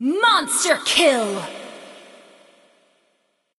Monster kill!